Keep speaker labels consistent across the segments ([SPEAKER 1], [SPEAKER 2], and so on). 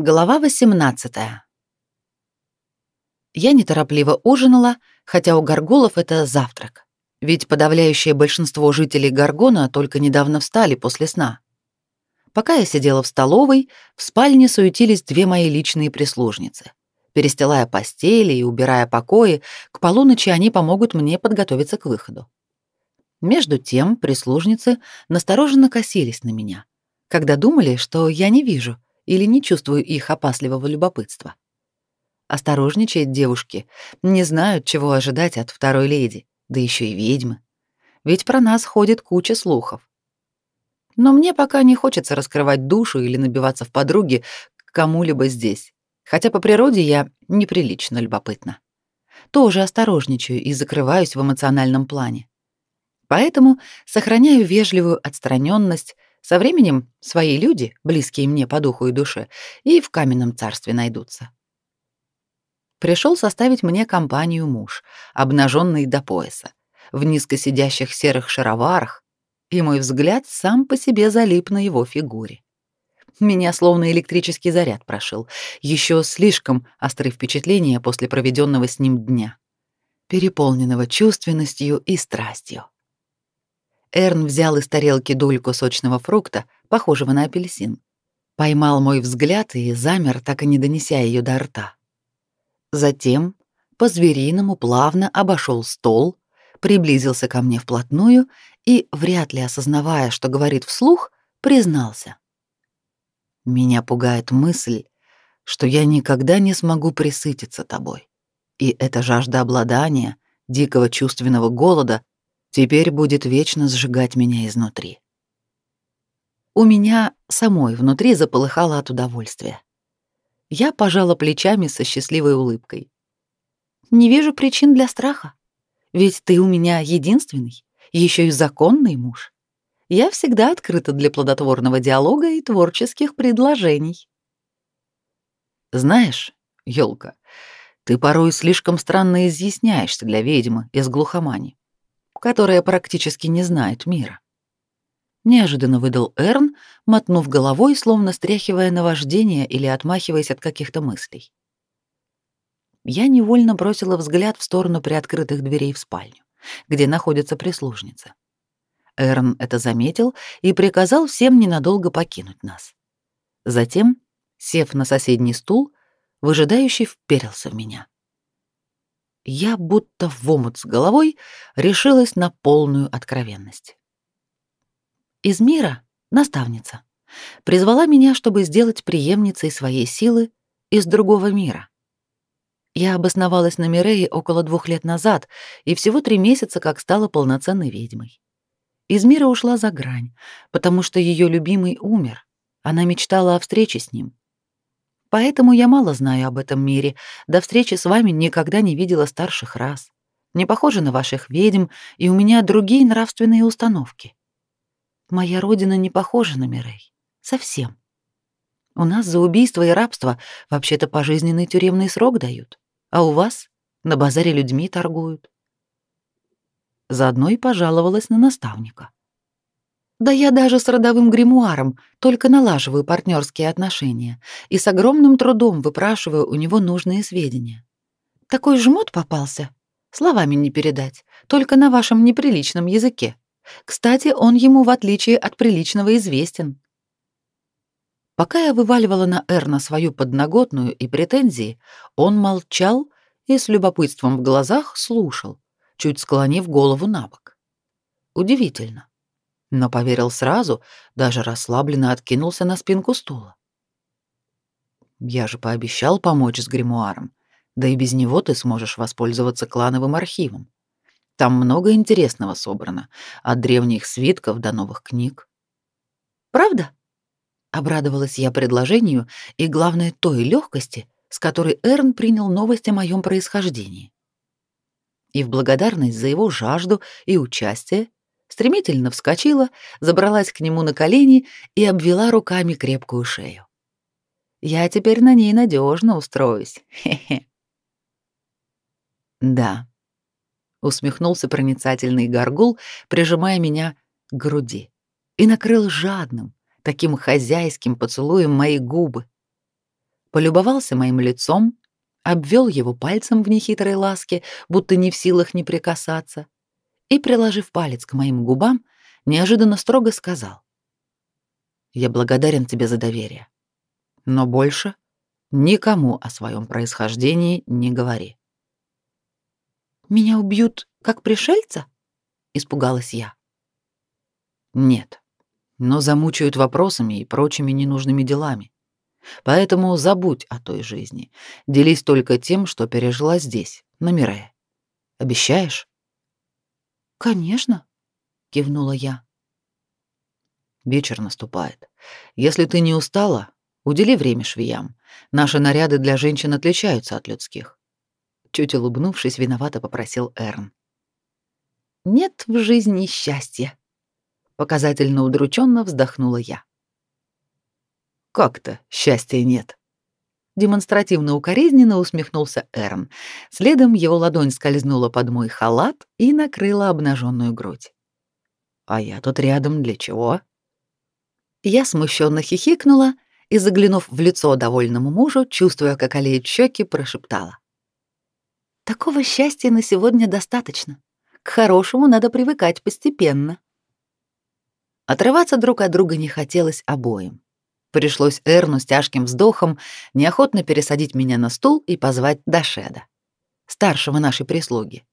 [SPEAKER 1] Глава 18. Я неторопливо ужинала, хотя у горгулов это завтрак. Ведь подавляющее большинство жителей Гаргона только недавно встали после сна. Пока я сидела в столовой, в спальне суетились две мои личные прислужницы. Перестилая постели и убирая покои, к полуночи они помогут мне подготовиться к выходу. Между тем прислужницы настороженно косились на меня, когда думали, что я не вижу — или не чувствую их опасливого любопытства. Осторожничают девушки, не знают, чего ожидать от второй леди, да еще и ведьмы. Ведь про нас ходит куча слухов. Но мне пока не хочется раскрывать душу или набиваться в подруги к кому-либо здесь, хотя по природе я неприлично любопытна. Тоже осторожничаю и закрываюсь в эмоциональном плане. Поэтому сохраняю вежливую отстраненность, со временем свои люди, близкие мне по духу и душе, и в каменном царстве найдутся. Пришел составить мне компанию муж, обнаженный до пояса, в низко сидящих серых шароварах, и мой взгляд сам по себе залип на его фигуре. Меня словно электрический заряд прошил, еще слишком острые впечатления после проведенного с ним дня, переполненного чувственностью и страстью. Эрн взял из тарелки дольку сочного фрукта, похожего на апельсин. Поймал мой взгляд и замер, так и не донеся ее до рта. Затем по-звериному плавно обошел стол, приблизился ко мне вплотную и, вряд ли осознавая, что говорит вслух, признался. «Меня пугает мысль, что я никогда не смогу присытиться тобой. И эта жажда обладания, дикого чувственного голода теперь будет вечно сжигать меня изнутри. У меня самой внутри заполыхало от удовольствия. Я пожала плечами со счастливой улыбкой. Не вижу причин для страха. Ведь ты у меня единственный, еще и законный муж. Я всегда открыта для плодотворного диалога и творческих предложений. Знаешь, Ёлка, ты порой слишком странно изъясняешься для ведьмы из глухомани которая практически не знает мира. Неожиданно выдал Эрн, мотнув головой, словно стряхивая наваждение или отмахиваясь от каких-то мыслей. Я невольно бросила взгляд в сторону приоткрытых дверей в спальню, где находится прислужница. Эрн это заметил и приказал всем ненадолго покинуть нас. Затем, сев на соседний стул, выжидающий вперился в меня я будто в омут с головой решилась на полную откровенность. Из мира наставница призвала меня, чтобы сделать преемницей своей силы из другого мира. Я обосновалась на Мирее около двух лет назад и всего три месяца как стала полноценной ведьмой. Из мира ушла за грань, потому что ее любимый умер. Она мечтала о встрече с ним. Поэтому я мало знаю об этом мире. До встречи с вами никогда не видела старших рас. Не похожа на ваших ведьм, и у меня другие нравственные установки. Моя родина не похожа на Мирей. Совсем. У нас за убийство и рабство вообще-то пожизненный тюремный срок дают, а у вас на базаре людьми торгуют. Заодно и пожаловалась на наставника. Да я даже с родовым гримуаром только налаживаю партнерские отношения и с огромным трудом выпрашиваю у него нужные сведения. Такой жмот попался. Словами не передать, только на вашем неприличном языке. Кстати, он ему, в отличие от приличного, известен. Пока я вываливала на Эрна свою подноготную и претензии, он молчал и с любопытством в глазах слушал, чуть склонив голову на бок. Удивительно но поверил сразу, даже расслабленно откинулся на спинку стула. Я же пообещал помочь с гримуаром. Да и без него ты сможешь воспользоваться клановым архивом. Там много интересного собрано, от древних свитков до новых книг. Правда? Обрадовалась я предложению и, главное, той легкости, с которой Эрн принял новость о моем происхождении. И в благодарность за его жажду и участие стремительно вскочила, забралась к нему на колени и обвела руками крепкую шею. Я теперь на ней надежно устроюсь. Хе-хе. Да. Усмехнулся проницательный горгул, прижимая меня к груди, и накрыл жадным, таким хозяйским поцелуем мои губы. полюбовался моим лицом, обвел его пальцем в нехитрой ласке, будто не в силах не прикасаться, и, приложив палец к моим губам, неожиданно строго сказал. «Я благодарен тебе за доверие, но больше никому о своем происхождении не говори».
[SPEAKER 2] «Меня убьют как пришельца?» — испугалась я.
[SPEAKER 1] «Нет, но замучают вопросами и прочими ненужными делами. Поэтому забудь о той жизни. Делись только тем, что пережила здесь, на Мирее. Обещаешь?
[SPEAKER 2] Конечно, кивнула я.
[SPEAKER 1] Вечер наступает. Если ты не устала, удели время швеям. Наши наряды для женщин отличаются от людских. Чуть улыбнувшись, виновато попросил Эрн.
[SPEAKER 2] Нет в жизни счастья. Показательно удрученно вздохнула я.
[SPEAKER 1] Как-то счастья нет. Демонстративно укоризненно усмехнулся Эрн. Следом его ладонь скользнула под мой халат и накрыла обнаженную грудь. А я тут рядом для чего? Я смущенно хихикнула и, заглянув в лицо довольному мужу, чувствуя, как олеют щеки, прошептала.
[SPEAKER 2] «Такого счастья на сегодня достаточно. К хорошему надо привыкать постепенно».
[SPEAKER 1] Отрываться друг от друга не хотелось обоим. Пришлось Эрну с тяжким вздохом неохотно пересадить меня на стул и позвать Дашеда, старшего нашей прислуги.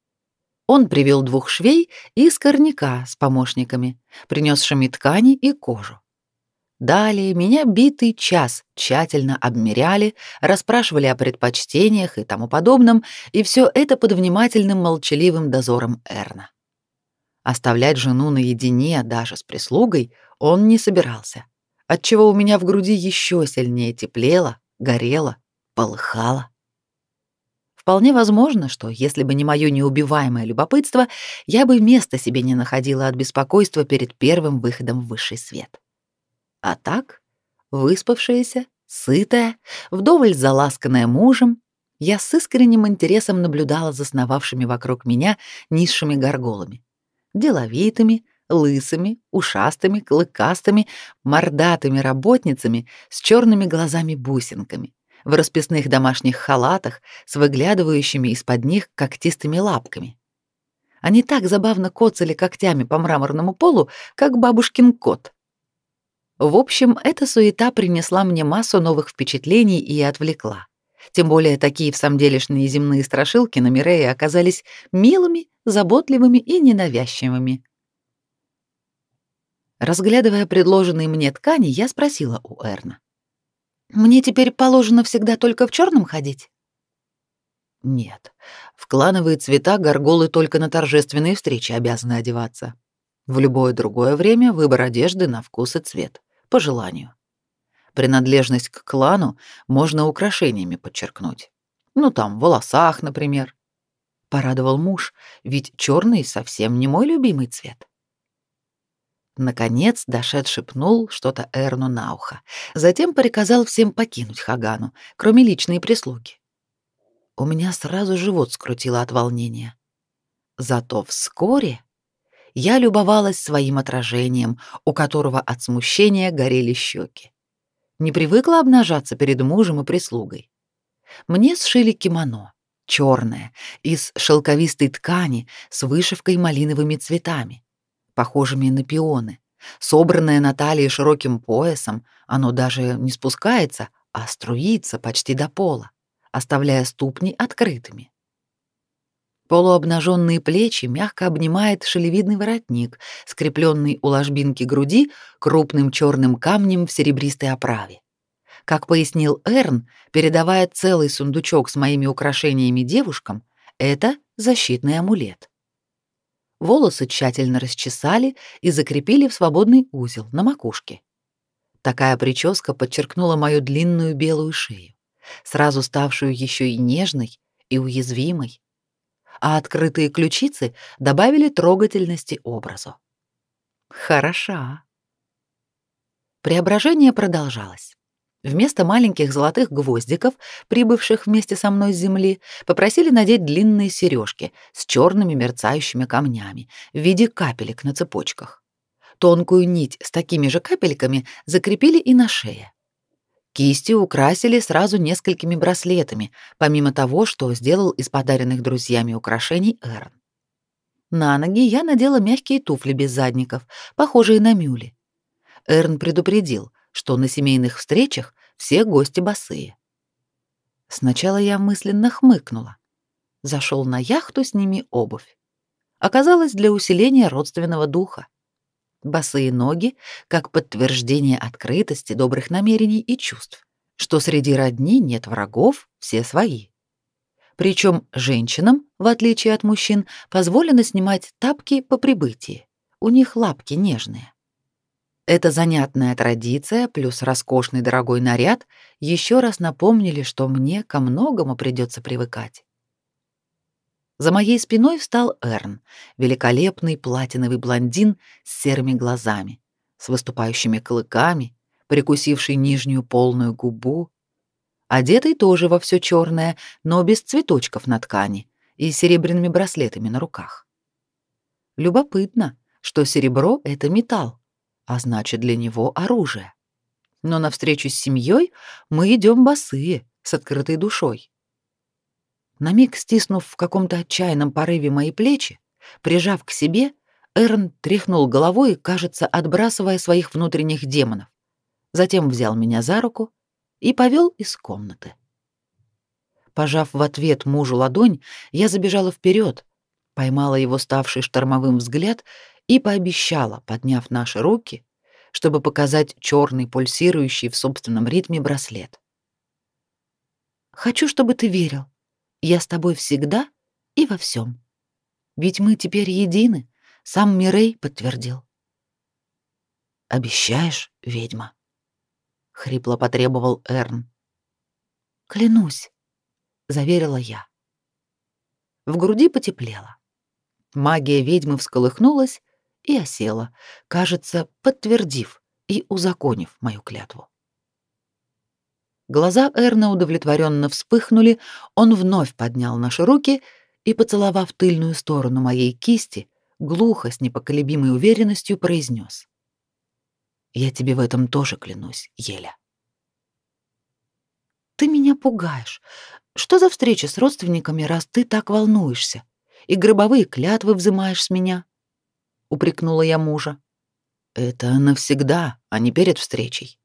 [SPEAKER 1] Он привел двух швей и скорняка с помощниками, принесшими ткани и кожу. Далее меня битый час тщательно обмеряли, расспрашивали о предпочтениях и тому подобном, и все это под внимательным молчаливым дозором Эрна. Оставлять жену наедине даже с прислугой он не собирался отчего у меня в груди еще сильнее теплело, горело, полыхало. Вполне возможно, что если бы не мое неубиваемое любопытство, я бы места себе не находила от беспокойства перед первым выходом в высший свет. А так, выспавшаяся, сытая, вдоволь заласканная мужем, я с искренним интересом наблюдала за сновавшими вокруг меня низшими горголами, деловитыми, лысыми, ушастыми, клыкастыми, мордатыми работницами с черными глазами-бусинками, в расписных домашних халатах с выглядывающими из-под них когтистыми лапками. Они так забавно коцали когтями по мраморному полу, как бабушкин кот. В общем, эта суета принесла мне массу новых впечатлений и отвлекла. Тем более такие в самом делешные земные страшилки на Мирее оказались милыми, заботливыми и ненавязчивыми. Разглядывая предложенные мне ткани, я спросила у Эрна.
[SPEAKER 2] «Мне теперь положено всегда только в черном ходить?»
[SPEAKER 1] «Нет. В клановые цвета горголы только на торжественные встречи обязаны одеваться. В любое другое время выбор одежды на вкус и цвет, по желанию. Принадлежность к клану можно украшениями подчеркнуть. Ну там, в волосах, например. Порадовал муж, ведь черный совсем не мой любимый цвет. Наконец Дашет шепнул что-то Эрну на ухо. Затем приказал всем покинуть Хагану, кроме личной прислуги. У меня сразу живот скрутило от волнения. Зато вскоре я любовалась своим отражением, у которого от смущения горели щеки. Не привыкла обнажаться перед мужем и прислугой. Мне сшили кимоно, черное, из шелковистой ткани с вышивкой малиновыми цветами похожими на пионы. Собранное на талии широким поясом, оно даже не спускается, а струится почти до пола, оставляя ступни открытыми. Полуобнаженные плечи мягко обнимает шелевидный воротник, скрепленный у ложбинки груди крупным черным камнем в серебристой оправе. Как пояснил Эрн, передавая целый сундучок с моими украшениями девушкам, это защитный амулет волосы тщательно расчесали и закрепили в свободный узел на макушке. Такая прическа подчеркнула мою длинную белую шею, сразу ставшую еще и нежной и уязвимой, а открытые ключицы добавили трогательности образу. Хороша. Преображение продолжалось. Вместо маленьких золотых гвоздиков, прибывших вместе со мной с земли, попросили надеть длинные сережки с черными мерцающими камнями в виде капелек на цепочках. Тонкую нить с такими же капельками закрепили и на шее. Кисти украсили сразу несколькими браслетами, помимо того, что сделал из подаренных друзьями украшений Эрон. На ноги я надела мягкие туфли без задников, похожие на мюли. Эрн предупредил, что на семейных встречах все гости босые. Сначала я мысленно хмыкнула. Зашел на яхту, с ними обувь. Оказалось для усиления родственного духа. Босые ноги как подтверждение открытости, добрых намерений и чувств, что среди родни нет врагов, все свои. Причем женщинам, в отличие от мужчин, позволено снимать тапки по прибытии. У них лапки нежные. Эта занятная традиция плюс роскошный дорогой наряд еще раз напомнили, что мне ко многому придется привыкать. За моей спиной встал Эрн, великолепный платиновый блондин с серыми глазами, с выступающими клыками, прикусивший нижнюю полную губу, одетый тоже во все черное, но без цветочков на ткани и серебряными браслетами на руках. Любопытно, что серебро — это металл, а значит, для него оружие. Но на встречу с семьей мы идем босые, с открытой душой. На миг стиснув в каком-то отчаянном порыве мои плечи, прижав к себе, Эрн тряхнул головой, кажется, отбрасывая своих внутренних демонов. Затем взял меня за руку и повел из комнаты. Пожав в ответ мужу ладонь, я забежала вперед, поймала его ставший штормовым взгляд и пообещала, подняв наши руки, чтобы показать черный пульсирующий в собственном ритме браслет. «Хочу, чтобы ты верил. Я с тобой всегда и во всем. Ведь мы теперь едины», — сам Мирей подтвердил. «Обещаешь, ведьма?» — хрипло потребовал Эрн. «Клянусь», — заверила я. В груди потеплело. Магия ведьмы всколыхнулась и осела, кажется, подтвердив и узаконив мою клятву. Глаза Эрна удовлетворенно вспыхнули, он вновь поднял наши руки и, поцеловав тыльную сторону моей кисти, глухо, с непоколебимой уверенностью произнес: «Я тебе в этом тоже клянусь, Еля». «Ты меня пугаешь. Что за встреча с родственниками, раз ты так волнуешься? И гробовые клятвы взымаешь с меня?» — упрекнула я мужа. «Это навсегда, а не перед встречей.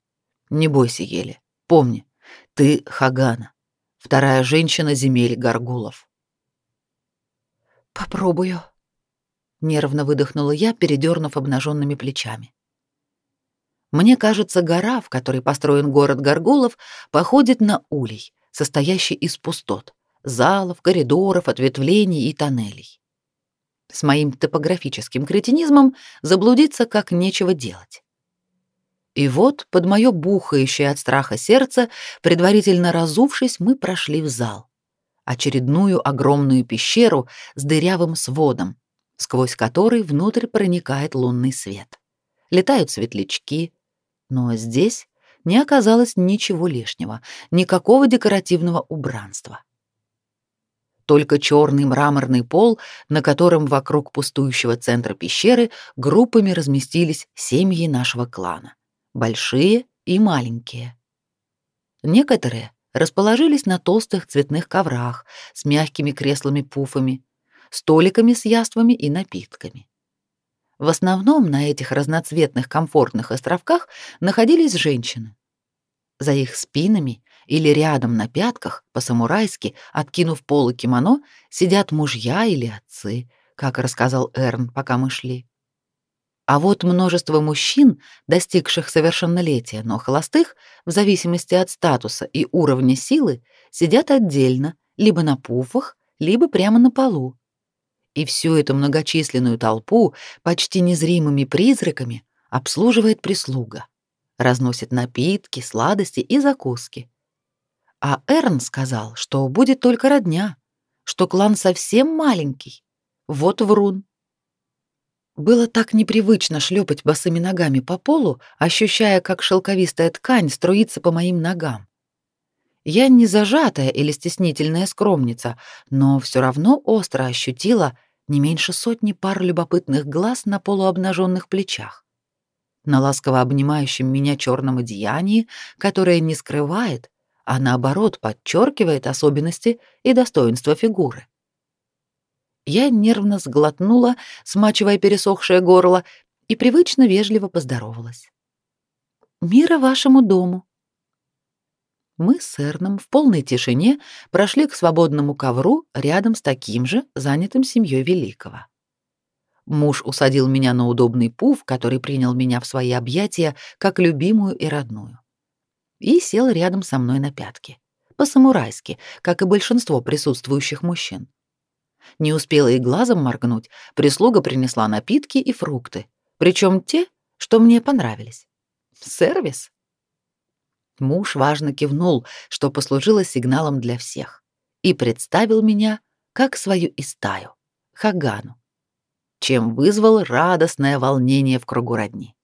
[SPEAKER 1] Не бойся, Еле. Помни, ты Хагана, вторая женщина земель Гаргулов». «Попробую», — нервно выдохнула я, передернув обнаженными плечами. Мне кажется, гора, в которой построен город Гаргулов, походит на улей, состоящий из пустот, залов, коридоров, ответвлений и тоннелей. С моим топографическим кретинизмом заблудиться как нечего делать. И вот, под моё бухающее от страха сердце, предварительно разувшись, мы прошли в зал. Очередную огромную пещеру с дырявым сводом, сквозь который внутрь проникает лунный свет. Летают светлячки, но здесь не оказалось ничего лишнего, никакого декоративного убранства только черный мраморный пол, на котором вокруг пустующего центра пещеры группами разместились семьи нашего клана, большие и маленькие. Некоторые расположились на толстых цветных коврах с мягкими креслами-пуфами, столиками с яствами и напитками. В основном на этих разноцветных комфортных островках находились женщины. За их спинами или рядом на пятках, по-самурайски, откинув полы кимоно, сидят мужья или отцы, как рассказал Эрн, пока мы шли. А вот множество мужчин, достигших совершеннолетия, но холостых, в зависимости от статуса и уровня силы, сидят отдельно, либо на пуфах, либо прямо на полу. И всю эту многочисленную толпу почти незримыми призраками обслуживает прислуга, разносит напитки, сладости и закуски, а Эрн сказал, что будет только родня, что клан совсем маленький. Вот врун. Было так непривычно шлепать босыми ногами по полу, ощущая, как шелковистая ткань струится по моим ногам. Я не зажатая или стеснительная скромница, но все равно остро ощутила не меньше сотни пар любопытных глаз на полуобнаженных плечах. на ласково обнимающем меня черном одеянии, которое не скрывает, а наоборот подчеркивает особенности и достоинства фигуры. Я нервно сглотнула, смачивая пересохшее горло, и привычно вежливо поздоровалась. «Мира вашему дому!» Мы с Эрном в полной тишине прошли к свободному ковру рядом с таким же, занятым семьей Великого. Муж усадил меня на удобный пуф, который принял меня в свои объятия как любимую и родную. И сел рядом со мной на пятки. По-самурайски, как и большинство присутствующих мужчин. Не успела и глазом моргнуть, прислуга принесла напитки и фрукты, причем те, что мне понравились. Сервис. Муж важно кивнул, что послужило сигналом для всех, и представил меня как свою истаю, Хагану, чем вызвал радостное волнение в кругу родни.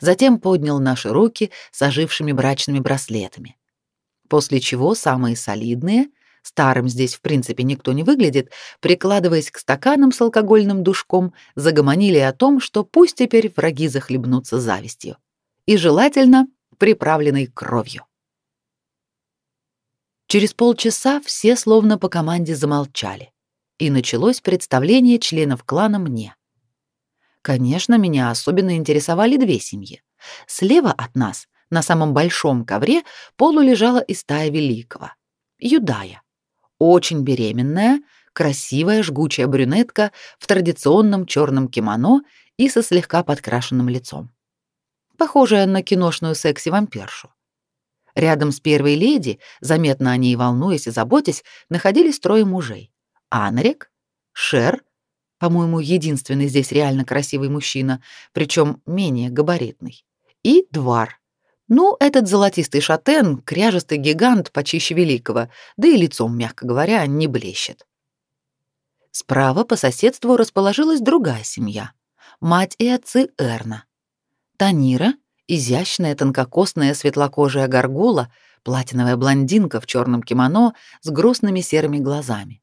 [SPEAKER 1] Затем поднял наши руки с ожившими брачными браслетами, после чего самые солидные, старым здесь в принципе никто не выглядит, прикладываясь к стаканам с алкогольным душком, загомонили о том, что пусть теперь враги захлебнутся завистью. И желательно приправленной кровью. Через полчаса все словно по команде замолчали, и началось представление членов клана мне. Конечно, меня особенно интересовали две семьи. Слева от нас, на самом большом ковре, полулежала и стая Великого. Юдая. Очень беременная, красивая жгучая брюнетка в традиционном черном кимоно и со слегка подкрашенным лицом похожая на киношную секси-вампиршу. Рядом с первой леди, заметно о ней волнуясь и заботясь, находились трое мужей. Анрик, Шер, по-моему, единственный здесь реально красивый мужчина, причем менее габаритный, и Двар. Ну, этот золотистый шатен, кряжестый гигант почище великого, да и лицом, мягко говоря, не блещет. Справа по соседству расположилась другая семья — мать и отцы Эрна. Танира, изящная тонкокосная светлокожая горгула, платиновая блондинка в черном кимоно с грустными серыми глазами.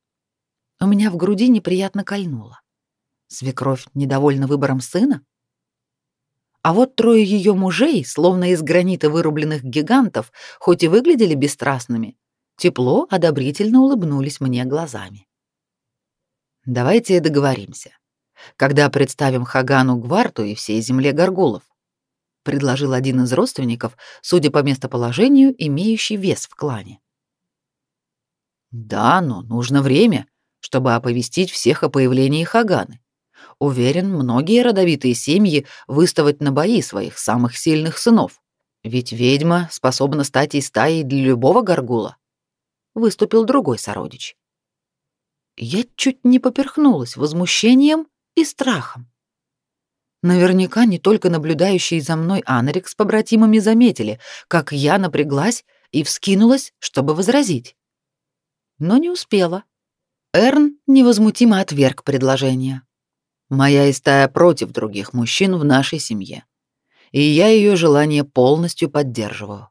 [SPEAKER 1] У меня в груди неприятно кольнуло. Свекровь недовольна выбором сына? А вот трое ее мужей, словно из гранита вырубленных гигантов, хоть и выглядели бесстрастными, тепло, одобрительно улыбнулись мне глазами. Давайте договоримся. Когда представим Хагану Гварту и всей земле горгулов, предложил один из родственников, судя по местоположению, имеющий вес в клане. Да, но нужно время, чтобы оповестить всех о появлении Хаганы. Уверен, многие родовитые семьи выставят на бои своих самых сильных сынов. Ведь ведьма способна стать и стаей для любого горгула. Выступил другой сородич. Я чуть не поперхнулась возмущением и страхом. Наверняка не только наблюдающие за мной Анрик с побратимами заметили, как я напряглась и вскинулась, чтобы возразить. Но не успела. Эрн невозмутимо отверг предложение. Моя истая против других мужчин в нашей семье, и я ее желание полностью поддерживаю.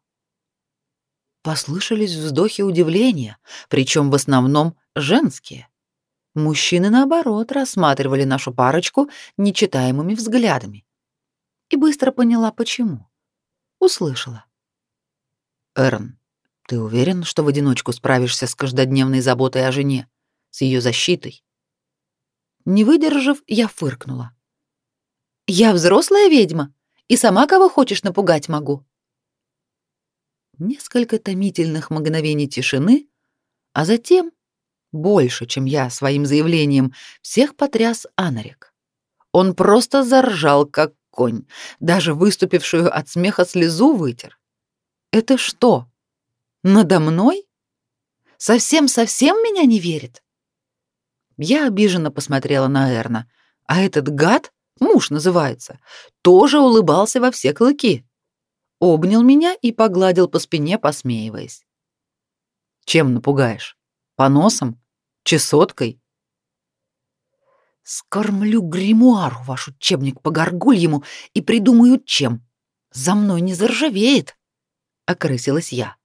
[SPEAKER 1] Послышались вздохи удивления, причем в основном женские. Мужчины, наоборот, рассматривали нашу парочку нечитаемыми взглядами. И быстро поняла, почему. Услышала. «Эрн, ты уверен, что в одиночку справишься с каждодневной заботой о жене, с ее защитой?» Не выдержав, я фыркнула. «Я взрослая ведьма, и сама кого хочешь напугать могу». Несколько томительных мгновений тишины, а затем больше, чем я своим заявлением, всех потряс Анарик. Он просто заржал, как конь, даже выступившую от смеха слезу вытер. Это что? Надо мной? Совсем-совсем меня не верит? Я обиженно посмотрела на Эрна, а этот гад, муж называется, тоже улыбался во все клыки. Обнял меня и погладил по спине, посмеиваясь. Чем напугаешь? Поносом? Чесоткой? Скормлю гримуару ваш учебник по горгульему и придумаю чем. За мной не заржавеет, окрысилась я.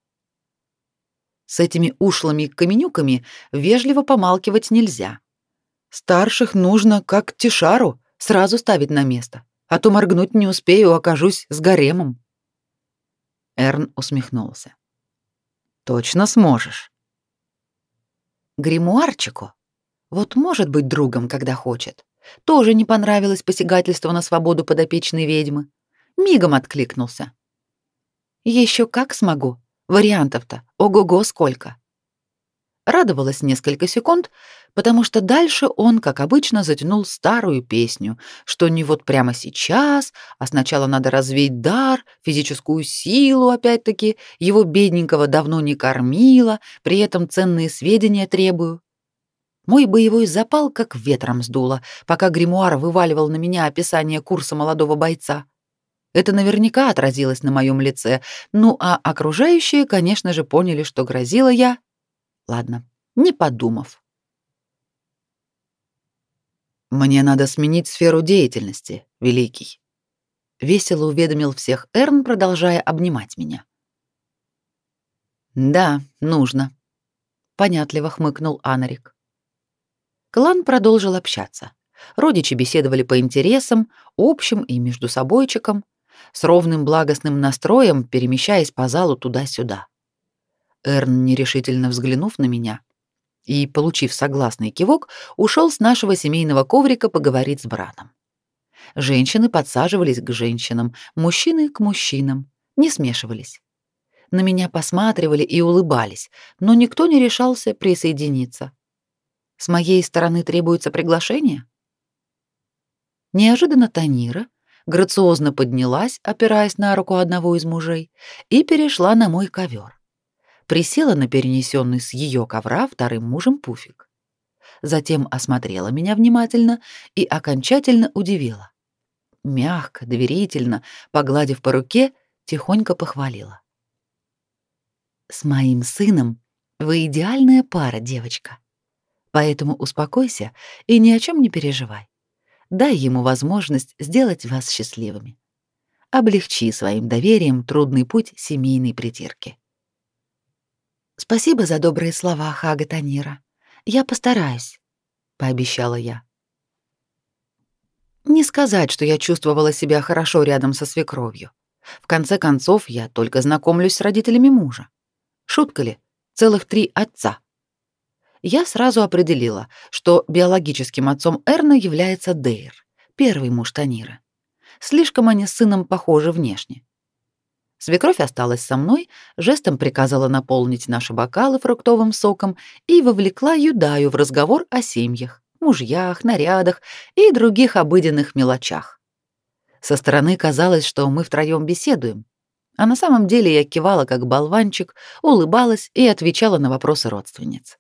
[SPEAKER 1] С этими ушлыми каменюками вежливо помалкивать нельзя. Старших нужно, как Тишару, сразу ставить на место, а то моргнуть не успею, окажусь с гаремом. Эрн усмехнулся. Точно сможешь.
[SPEAKER 2] Гримуарчику вот может быть другом, когда хочет. Тоже не понравилось посягательство на свободу подопечной ведьмы. Мигом откликнулся. Еще как смогу. Вариантов-то ого-го сколько. Радовалась несколько секунд, потому что дальше он, как обычно, затянул старую песню, что не вот прямо сейчас, а сначала надо развеять дар, физическую силу, опять-таки, его бедненького давно не кормила, при этом ценные сведения требую. Мой боевой запал как ветром сдуло, пока гримуар вываливал на меня описание курса молодого бойца. Это наверняка отразилось на моем лице, ну а окружающие, конечно же, поняли, что грозила я Ладно, не подумав.
[SPEAKER 1] Мне надо сменить сферу деятельности, великий. Весело уведомил всех Эрн, продолжая обнимать меня. Да, нужно. Понятливо хмыкнул Анарик. Клан продолжил общаться. Родичи беседовали по интересам, общим и между собойчикам, с ровным благостным настроем, перемещаясь по залу туда-сюда. Эрн, нерешительно взглянув на меня и, получив согласный кивок, ушел с нашего семейного коврика поговорить с братом. Женщины подсаживались к женщинам, мужчины к мужчинам, не смешивались. На меня посматривали и улыбались, но никто не решался присоединиться. С моей стороны требуется приглашение? Неожиданно Танира грациозно поднялась, опираясь на руку одного из мужей, и перешла на мой ковер присела на перенесенный с ее ковра вторым мужем пуфик. Затем осмотрела меня внимательно и окончательно удивила. Мягко, доверительно, погладив по руке, тихонько похвалила. «С моим сыном вы идеальная пара, девочка. Поэтому успокойся и ни о чем не переживай. Дай ему возможность сделать вас счастливыми. Облегчи своим доверием трудный путь семейной притирки. Спасибо за добрые слова, Хага Танира. Я постараюсь, пообещала я. Не сказать, что я чувствовала себя хорошо рядом со свекровью. В конце концов, я только знакомлюсь с родителями мужа. Шутка ли? Целых три отца. Я сразу определила, что биологическим отцом Эрна является Дейр, первый муж Танира. Слишком они с сыном похожи внешне. Свекровь осталась со мной, жестом приказала наполнить наши бокалы фруктовым соком и вовлекла Юдаю в разговор о семьях, мужьях, нарядах и других обыденных мелочах. Со стороны казалось, что мы втроем беседуем, а на самом деле я кивала как болванчик, улыбалась и отвечала на вопросы родственниц.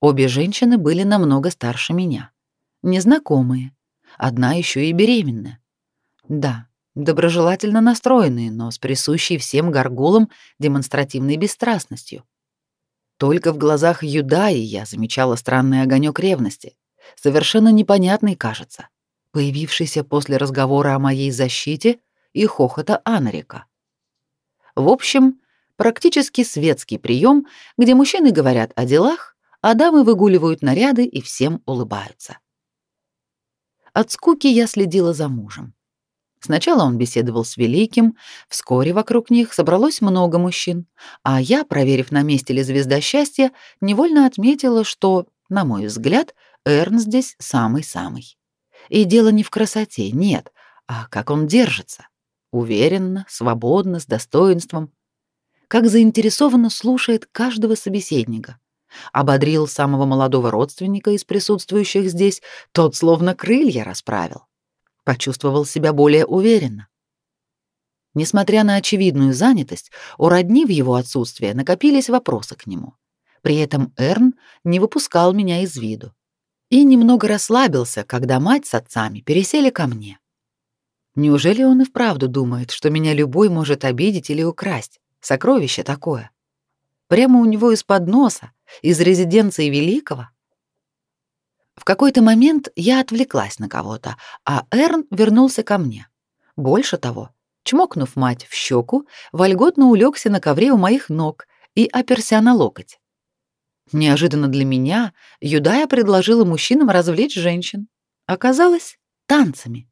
[SPEAKER 1] Обе женщины были намного старше меня, незнакомые, одна еще и беременная. Да, доброжелательно настроенные, но с присущей всем горгулам демонстративной бесстрастностью. Только в глазах Юдаи я замечала странный огонек ревности, совершенно непонятный, кажется, появившийся после разговора о моей защите и хохота Анарика. В общем, практически светский прием, где мужчины говорят о делах, а дамы выгуливают наряды и всем улыбаются. От скуки я следила за мужем. Сначала он беседовал с Великим, вскоре вокруг них собралось много мужчин, а я, проверив, на месте ли звезда счастья, невольно отметила, что, на мой взгляд, Эрн здесь самый-самый. И дело не в красоте, нет, а как он держится. Уверенно, свободно, с достоинством. Как заинтересованно слушает каждого собеседника. Ободрил самого молодого родственника из присутствующих здесь, тот словно крылья расправил почувствовал себя более уверенно. Несмотря на очевидную занятость, у родни в его отсутствие накопились вопросы к нему. При этом Эрн не выпускал меня из виду и немного расслабился, когда мать с отцами пересели ко мне. Неужели он и вправду думает, что меня любой может обидеть или украсть? Сокровище такое. Прямо у него из-под носа, из резиденции Великого? В какой-то момент я отвлеклась на кого-то, а Эрн вернулся ко мне. Больше того, чмокнув мать в щеку, вольготно улегся на ковре у моих ног и оперся на локоть. Неожиданно для меня Юдая предложила мужчинам развлечь женщин. Оказалось, танцами.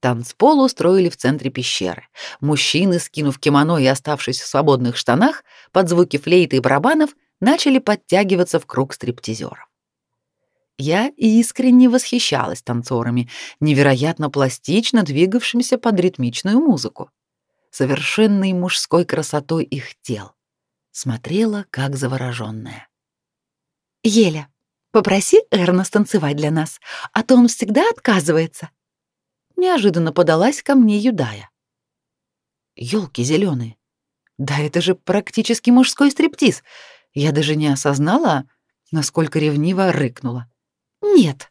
[SPEAKER 1] Танцпол устроили в центре пещеры. Мужчины, скинув кимоно и оставшись в свободных штанах, под звуки флейты и барабанов, начали подтягиваться в круг стриптизеров. Я искренне восхищалась танцорами, невероятно пластично двигавшимися под ритмичную музыку, совершенной мужской красотой их тел. Смотрела, как завороженная.
[SPEAKER 2] «Еля, попроси Эрна станцевать для нас, а то он всегда отказывается», неожиданно подалась ко мне Юдая.
[SPEAKER 1] Ёлки зеленые. Да это же практически мужской стриптиз. Я даже не осознала, насколько ревниво рыкнула.
[SPEAKER 2] Нет.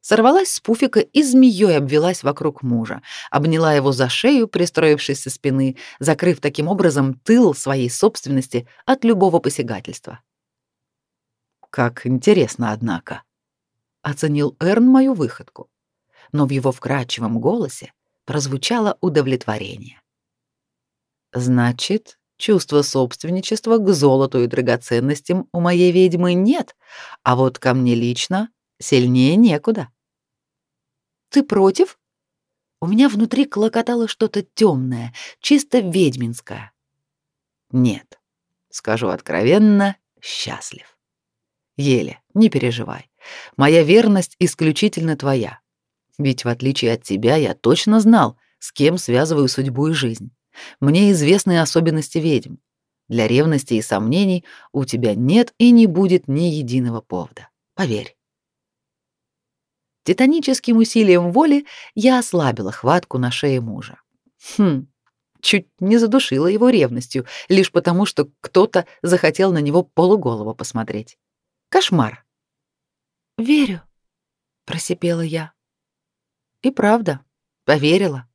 [SPEAKER 1] Сорвалась с пуфика и змеей обвелась вокруг мужа, обняла его за шею, пристроившись со спины, закрыв таким образом тыл своей собственности от любого посягательства. Как интересно, однако, оценил Эрн мою выходку но в его вкрадчивом голосе прозвучало удовлетворение. Значит, чувства собственничества к золоту и драгоценностям у моей ведьмы нет, а вот ко мне лично сильнее некуда.
[SPEAKER 2] Ты против? У меня внутри клокотало что-то темное, чисто ведьминское.
[SPEAKER 1] Нет, скажу откровенно, счастлив. Еле, не переживай. Моя верность исключительно твоя. Ведь в отличие от тебя я точно знал, с кем связываю судьбу и жизнь. Мне известны особенности ведьм. Для ревности и сомнений у тебя нет и не будет ни единого повода. Поверь. Титаническим усилием воли я ослабила хватку на шее мужа. Хм, чуть не задушила его ревностью, лишь потому, что кто-то захотел на него полуголово посмотреть. Кошмар.
[SPEAKER 2] «Верю», — просипела я.
[SPEAKER 1] И правда, поверила.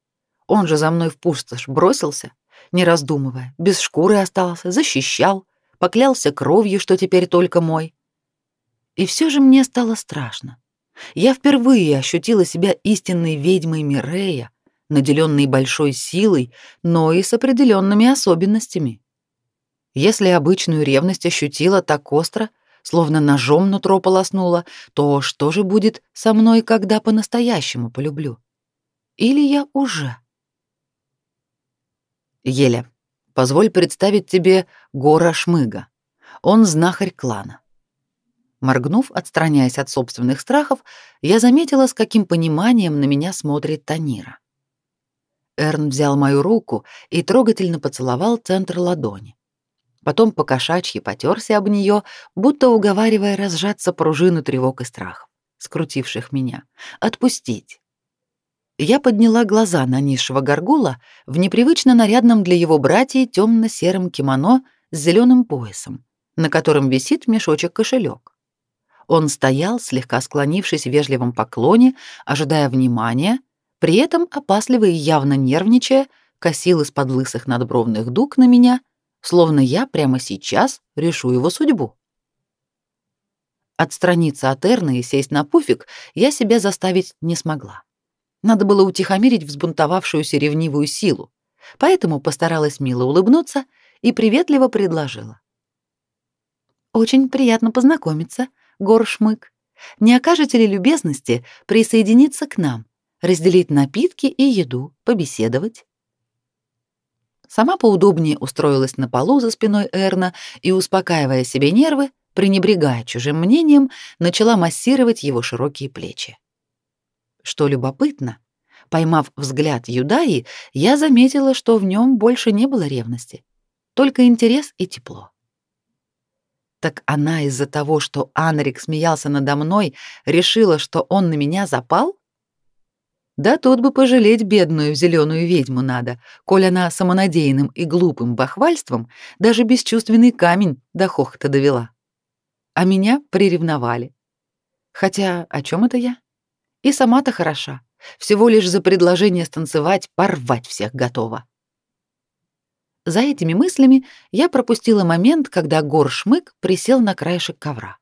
[SPEAKER 1] Он же за мной в пустошь бросился, не раздумывая, без шкуры остался, защищал, поклялся кровью, что теперь только мой. И все же мне стало страшно. Я впервые ощутила себя истинной ведьмой Мирея, наделенной большой силой, но и с определенными особенностями. Если обычную ревность ощутила так остро, словно ножом нутро полоснула, то что же будет со мной, когда по-настоящему полюблю? Или я уже? Еля, позволь представить тебе Гора Шмыга. Он знахарь клана. Моргнув, отстраняясь от собственных страхов, я заметила, с каким пониманием на меня смотрит Танира. Эрн взял мою руку и трогательно поцеловал центр ладони потом покошачьи потерся об нее, будто уговаривая разжаться пружину тревог и страхов, скрутивших меня, отпустить. Я подняла глаза на низшего горгула в непривычно нарядном для его братьев темно-сером кимоно с зеленым поясом, на котором висит мешочек-кошелек. Он стоял, слегка склонившись в вежливом поклоне, ожидая внимания, при этом опасливо и явно нервничая, косил из-под лысых надбровных дуг на меня словно я прямо сейчас решу его судьбу. Отстраниться от Эрны и сесть на пуфик я себя заставить не смогла. Надо было утихомирить взбунтовавшуюся ревнивую силу, поэтому постаралась мило улыбнуться и приветливо предложила. «Очень приятно познакомиться, Горшмык. Не окажете ли любезности присоединиться к нам, разделить напитки и еду, побеседовать?» Сама поудобнее устроилась на полу за спиной Эрна и, успокаивая себе нервы, пренебрегая чужим мнением, начала массировать его широкие плечи. Что любопытно, поймав взгляд Юдаи, я заметила, что в нем больше не было ревности, только интерес и тепло. Так она из-за того, что Анрик смеялся надо мной, решила, что он на меня запал? Да тут бы пожалеть бедную зеленую ведьму надо, коль она самонадеянным и глупым бахвальством даже бесчувственный камень до хохота довела. А меня приревновали. Хотя о чем это я? И сама-то хороша. Всего лишь за предложение станцевать порвать всех готова. За этими мыслями я пропустила момент, когда Гор Шмык присел на краешек ковра.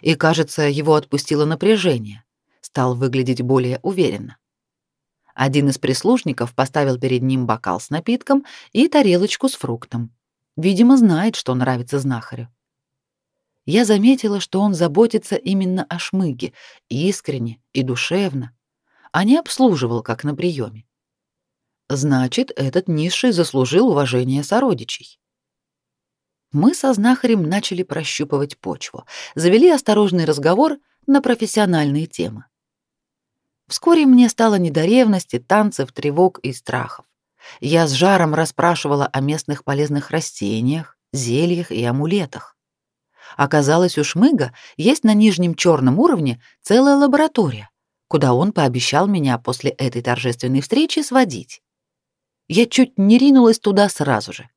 [SPEAKER 1] И, кажется, его отпустило напряжение. Стал выглядеть более уверенно. Один из прислужников поставил перед ним бокал с напитком и тарелочку с фруктом. Видимо, знает, что нравится знахарю. Я заметила, что он заботится именно о шмыге, искренне и душевно. а не обслуживал, как на приеме. Значит, этот низший заслужил уважения сородичей. Мы со знахарем начали прощупывать почву, завели осторожный разговор на профессиональные темы. Вскоре мне стало не до ревности, танцев, тревог и страхов. Я с жаром расспрашивала о местных полезных растениях, зельях и амулетах. Оказалось, у Шмыга есть на нижнем черном уровне целая лаборатория, куда он пообещал меня после этой торжественной встречи сводить. Я чуть не ринулась туда сразу же.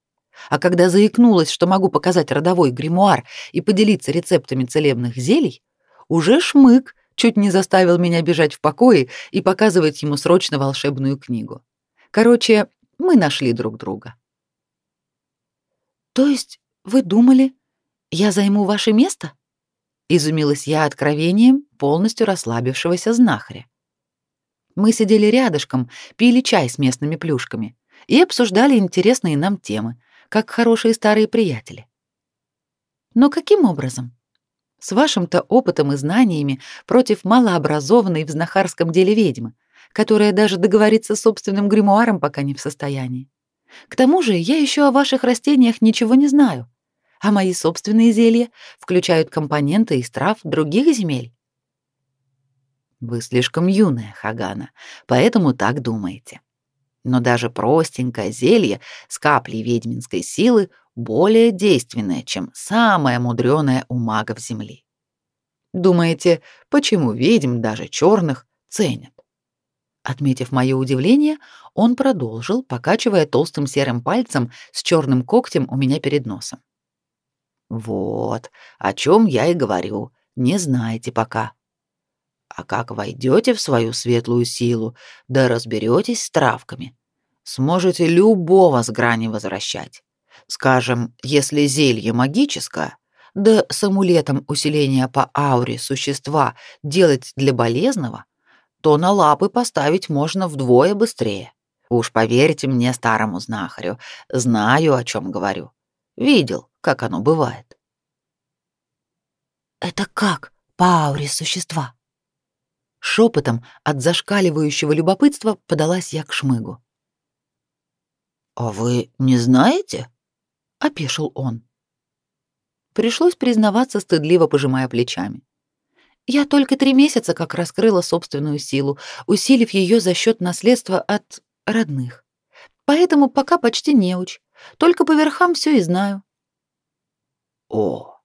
[SPEAKER 1] А когда заикнулась, что могу показать родовой гримуар и поделиться рецептами целебных зелий, уже Шмык чуть не заставил меня бежать в покое и показывать ему срочно волшебную книгу. Короче, мы нашли друг друга.
[SPEAKER 2] То есть вы думали, я займу ваше место? Изумилась я откровением полностью расслабившегося знахаря. Мы сидели рядышком, пили чай с местными плюшками и обсуждали интересные нам темы, как хорошие старые приятели. Но каким образом? С вашим-то опытом и знаниями против малообразованной в знахарском деле ведьмы, которая даже договориться с собственным гримуаром пока не в состоянии. К тому же я еще о ваших растениях ничего не знаю, а мои собственные зелья включают компоненты из трав других земель.
[SPEAKER 1] Вы слишком юная, Хагана, поэтому так думаете. Но даже простенькое зелье с каплей ведьминской силы более действенное, чем самое мудреное у магов Земли. Думаете, почему ведьм, даже черных, ценят? Отметив мое удивление, он продолжил, покачивая толстым серым пальцем с черным когтем у меня перед носом. Вот, о чем я и говорю, не знаете пока. А как войдете в свою светлую силу, да разберетесь с травками, сможете любого с грани возвращать. Скажем, если зелье магическое, да с амулетом усиления по ауре существа делать для болезного, то на лапы поставить можно вдвое быстрее. Уж поверьте мне, старому знахарю, знаю, о чем говорю. Видел, как оно бывает.
[SPEAKER 2] Это как по ауре существа? Шепотом от зашкаливающего любопытства подалась я к шмыгу.
[SPEAKER 1] А вы не знаете? опешил он.
[SPEAKER 2] Пришлось признаваться, стыдливо пожимая плечами. Я только три месяца как раскрыла собственную силу, усилив ее за счет наследства от родных. Поэтому пока почти неуч, только по верхам все и знаю.
[SPEAKER 1] О,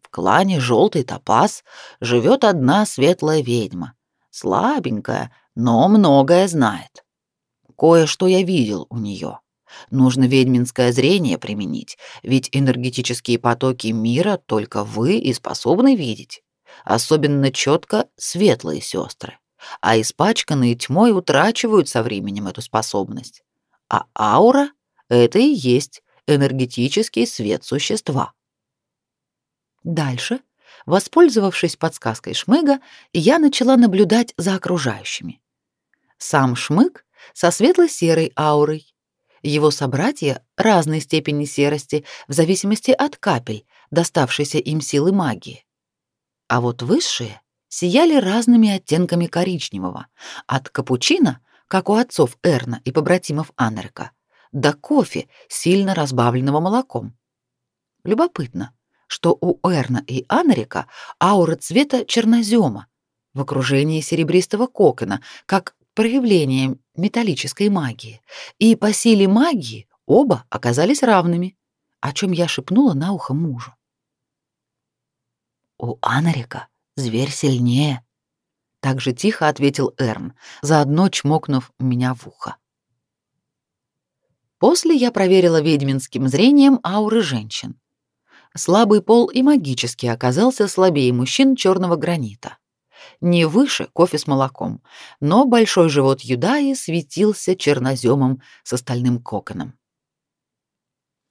[SPEAKER 1] в клане Желтый Топаз живет одна светлая ведьма, слабенькая, но многое знает. Кое-что я видел у нее. Нужно ведьминское зрение применить, ведь энергетические потоки мира только вы и способны видеть особенно четко светлые сестры, а испачканные тьмой утрачивают со временем эту способность. А аура — это и есть энергетический свет существа.
[SPEAKER 2] Дальше, воспользовавшись подсказкой Шмыга, я начала наблюдать за окружающими. Сам Шмыг со светло-серой аурой, его собратья разной степени серости в зависимости от капель, доставшейся им силы магии а вот высшие сияли разными оттенками коричневого, от капучино, как у отцов Эрна и побратимов Анрика, до кофе, сильно разбавленного молоком. Любопытно, что у Эрна и Анрика аура цвета чернозема в окружении серебристого кокона, как проявление металлической магии, и по силе магии оба оказались равными, о чем я шепнула на ухо мужу.
[SPEAKER 1] «У Анарика зверь сильнее», — так же тихо ответил Эрн, заодно чмокнув меня в ухо. После я проверила ведьминским зрением ауры женщин. Слабый пол и магически оказался слабее мужчин черного гранита. Не выше кофе с молоком, но большой живот Юдаи светился черноземом с остальным коконом.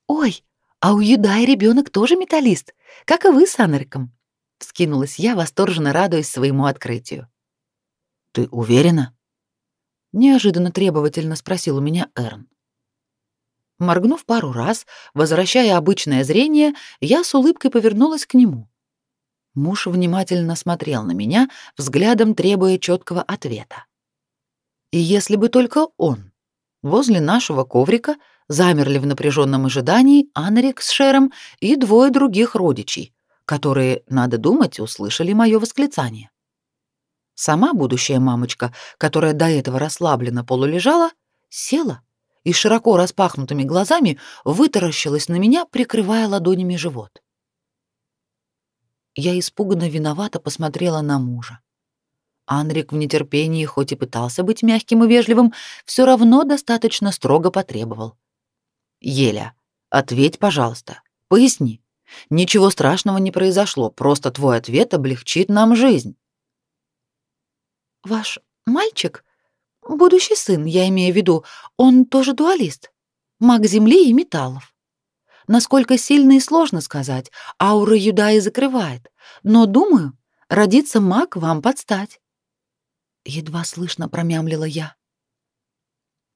[SPEAKER 2] «Ой, а у Юдаи ребенок тоже металлист, как и вы с Анриком», вскинулась я, восторженно радуясь своему открытию.
[SPEAKER 1] Ты уверена? неожиданно требовательно спросил у меня Эрн. Моргнув пару раз, возвращая обычное зрение, я с улыбкой повернулась к нему. Муж внимательно смотрел на меня, взглядом требуя четкого ответа. И если бы только он. Возле нашего коврика замерли в напряженном ожидании Анрик с Шером и двое других родичей, которые, надо думать, услышали мое восклицание. Сама будущая мамочка, которая до этого расслабленно полулежала, села и широко распахнутыми глазами вытаращилась на меня, прикрывая ладонями живот. Я испуганно виновато посмотрела на мужа. Анрик в нетерпении, хоть и пытался быть мягким и вежливым, все равно достаточно строго потребовал. «Еля, ответь, пожалуйста, поясни. Ничего страшного не произошло, просто твой ответ облегчит нам жизнь».
[SPEAKER 2] «Ваш мальчик, будущий сын, я имею в виду, он тоже дуалист, маг земли и металлов. Насколько сильно и сложно сказать, аура Юдаи закрывает, но, думаю, родится маг вам подстать. Едва слышно промямлила я.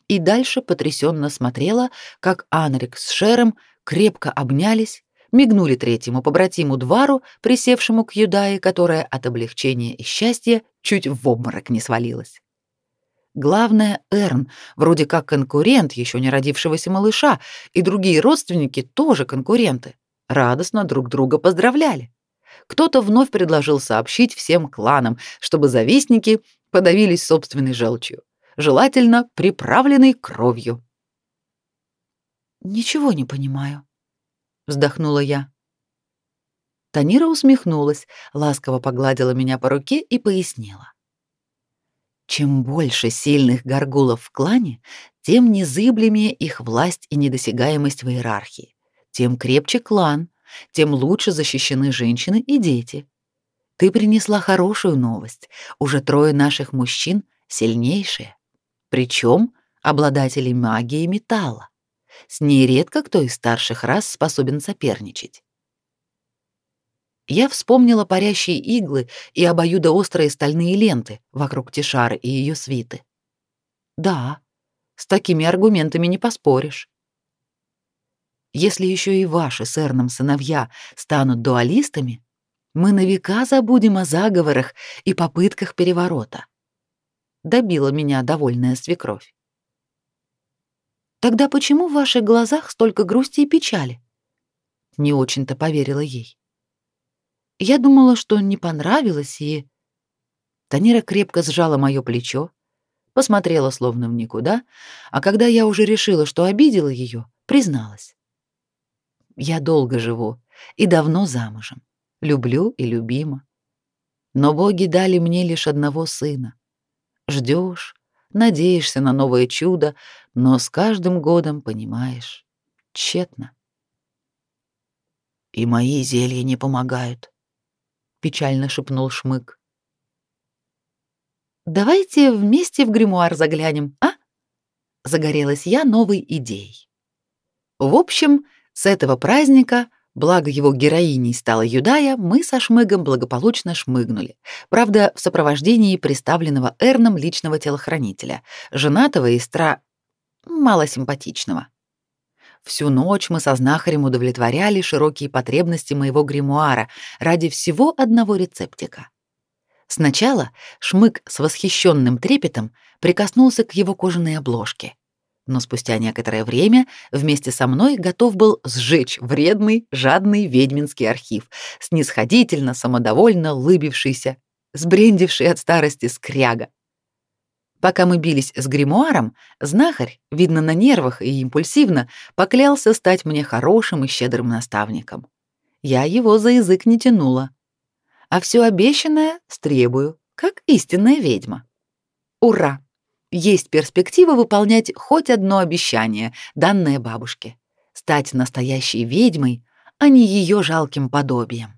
[SPEAKER 2] И дальше потрясенно смотрела, как Анрик с Шером крепко обнялись, мигнули третьему побратиму Двару, присевшему к Юдае, которая от облегчения и счастья чуть в обморок не свалилась. Главное, Эрн, вроде как конкурент еще не родившегося малыша, и другие родственники тоже конкуренты. Радостно друг друга поздравляли. Кто-то вновь предложил сообщить всем кланам, чтобы завистники подавились собственной желчью, желательно приправленной кровью. «Ничего не понимаю», — вздохнула я.
[SPEAKER 1] Танира усмехнулась, ласково погладила меня по руке и пояснила. Чем больше сильных горгулов в клане, тем незыблемее их власть и недосягаемость в иерархии, тем крепче клан, тем лучше защищены женщины и дети. Ты принесла хорошую новость. Уже трое наших мужчин сильнейшие, причем обладатели магии металла. С ней редко кто из старших рас способен соперничать. Я вспомнила парящие иглы и обоюдоострые стальные ленты вокруг Тишары и ее свиты. Да, с такими аргументами не поспоришь. Если еще и ваши с Эрном сыновья станут дуалистами, мы на века забудем о заговорах и попытках переворота. Добила меня довольная свекровь. Тогда почему в ваших глазах столько грусти и печали? Не очень-то поверила ей. Я думала, что не понравилось, и... Танира крепко сжала моё плечо, посмотрела словно в никуда, а когда я уже решила, что обидела её, призналась. Я долго живу и давно замужем, люблю и любима. Но боги дали мне лишь одного сына. Ждёшь, надеешься на новое чудо, но с каждым годом понимаешь, тщетно. И мои зелья не помогают, печально шепнул Шмык. Давайте вместе в гримуар заглянем, а? Загорелась я новой идеей. В общем, с этого праздника, благо его героиней стала Юдая, мы со Шмыгом благополучно шмыгнули. Правда, в сопровождении представленного Эрном личного телохранителя, женатого и стра... малосимпатичного. Всю ночь мы со знахарем удовлетворяли широкие потребности моего гримуара ради всего одного рецептика. Сначала Шмык с восхищенным трепетом прикоснулся к его кожаной обложке, но спустя некоторое время вместе со мной готов был сжечь вредный, жадный ведьминский архив, снисходительно, самодовольно лыбившийся, сбрендивший от старости скряга. Пока мы бились с гримуаром, знахарь, видно на нервах и импульсивно, поклялся стать мне хорошим и щедрым наставником. Я его за язык не тянула. А все обещанное стребую, как истинная ведьма. Ура! Есть перспектива выполнять хоть одно обещание, данное бабушке. Стать настоящей ведьмой, а не ее жалким подобием.